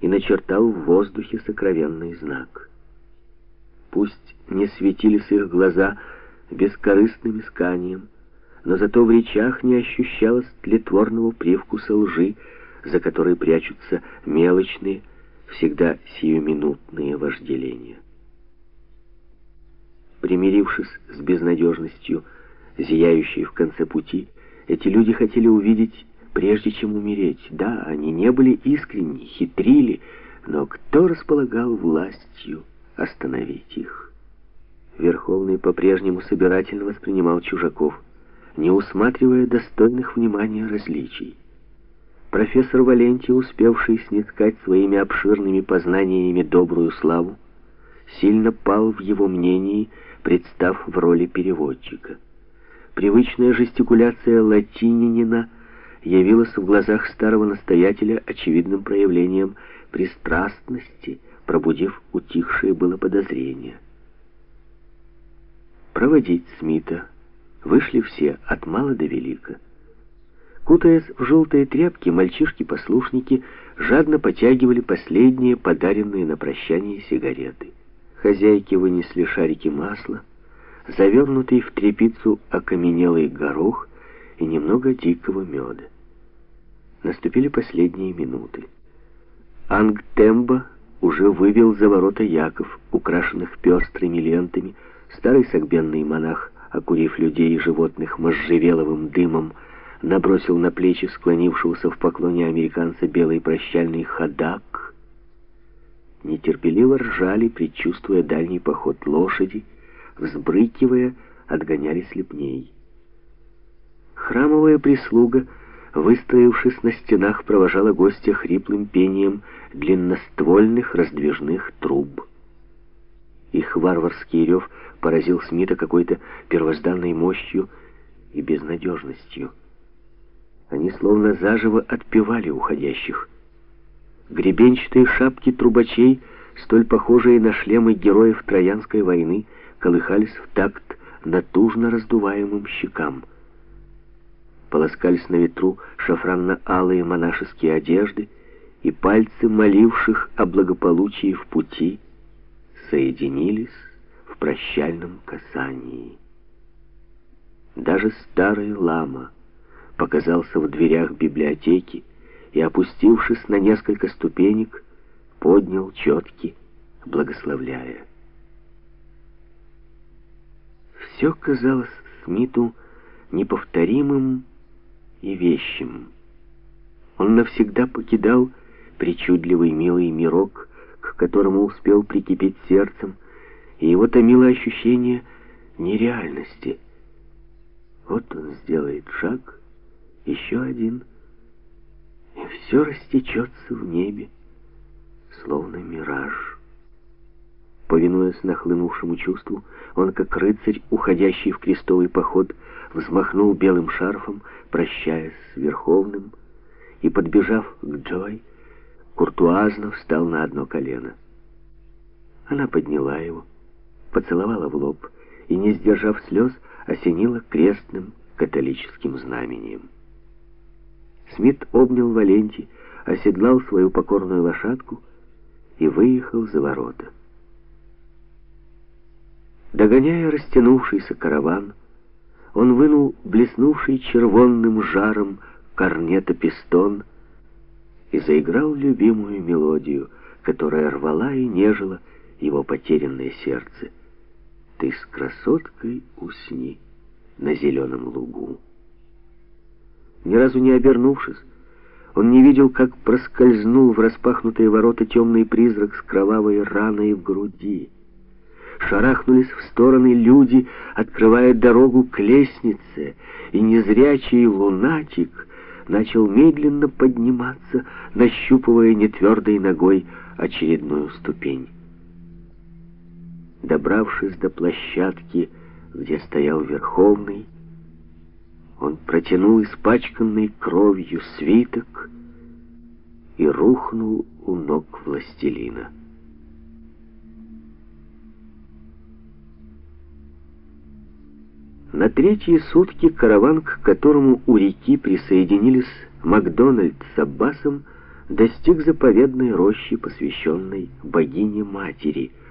и начертал в воздухе сокровенный знак. Пусть не светились их глаза бескорыстным исканием, но зато в речах не ощущалось тлетворного привкуса лжи, за которой прячутся мелочные, всегда сиюминутные вожделения. Примирившись с безнадежностью, зияющей в конце пути, эти люди хотели увидеть, прежде чем умереть. Да, они не были искренни, хитрили, но кто располагал властью остановить их? Верховный по-прежнему собирательно воспринимал чужаков, не усматривая достойных внимания различий. Профессор Валентий, успевший снискать своими обширными познаниями добрую славу, сильно пал в его мнении, представ в роли переводчика. Привычная жестикуляция латининина явилась в глазах старого настоятеля очевидным проявлением пристрастности, пробудив утихшее было подозрение. Проводить Смита вышли все, от мала до велика. Кутаясь в желтые тряпки, мальчишки-послушники жадно потягивали последние подаренные на прощание сигареты. Хозяйки вынесли шарики масла, завернутый в тряпицу окаменелый горох и немного дикого меда. Наступили последние минуты. Ангтембо уже вывел за ворота Яков, украшенных пестрыми лентами, старый согбенный монах, окурив людей и животных можжевеловым дымом, набросил на плечи склонившегося в поклоне американца белый прощальный ходак. Нетерпеливо ржали, предчувствуя дальний поход лошади, взбрыкивая, отгоняли слепней. Храмовая прислуга, выстроившись на стенах, провожала гостя хриплым пением длинноствольных раздвижных труб. Их варварский рев поразил Смита какой-то первозданной мощью и безнадежностью. Они словно заживо отпевали уходящих. Гребенчатые шапки трубачей, столь похожие на шлемы героев Троянской войны, колыхались в такт натужно раздуваемым щекам. Полоскались на ветру шафранно-алые монашеские одежды, и пальцы, моливших о благополучии в пути, соединились в прощальном касании. Даже старый лама показался в дверях библиотеки и, опустившись на несколько ступенек, поднял четки, благословляя. Все казалось Смиту неповторимым и вещим. Он навсегда покидал причудливый милый мирок, к которому успел прикипеть сердцем, и его томило ощущение нереальности. Вот он сделает шаг, еще один, и все растечется в небе, словно мираж. Повинуясь нахлынувшему чувству, он, как рыцарь, уходящий в крестовый поход, взмахнул белым шарфом, прощаясь с Верховным, и, подбежав к Джой, куртуазно встал на одно колено. Она подняла его, поцеловала в лоб и, не сдержав слез, осенила крестным католическим знамением. Смит обнял Валенти, оседлал свою покорную лошадку и выехал за ворота. Догоняя растянувшийся караван, он вынул блеснувший червонным жаром корнета-пистон и заиграл любимую мелодию, которая рвала и нежила его потерянное сердце. «Ты с красоткой усни на зеленом лугу». Ни разу не обернувшись, он не видел, как проскользнул в распахнутые ворота темный призрак с кровавой раной в груди шарахнулись в стороны люди, открывая дорогу к лестнице, и незрячий лунатик начал медленно подниматься, нащупывая нетвердой ногой очередную ступень. Добравшись до площадки, где стоял Верховный, он протянул испачканный кровью свиток и рухнул у ног властелина. На третьи сутки караван, к которому у реки присоединились Макдональд с Аббасом, достиг заповедной рощи, посвященной богине-матери –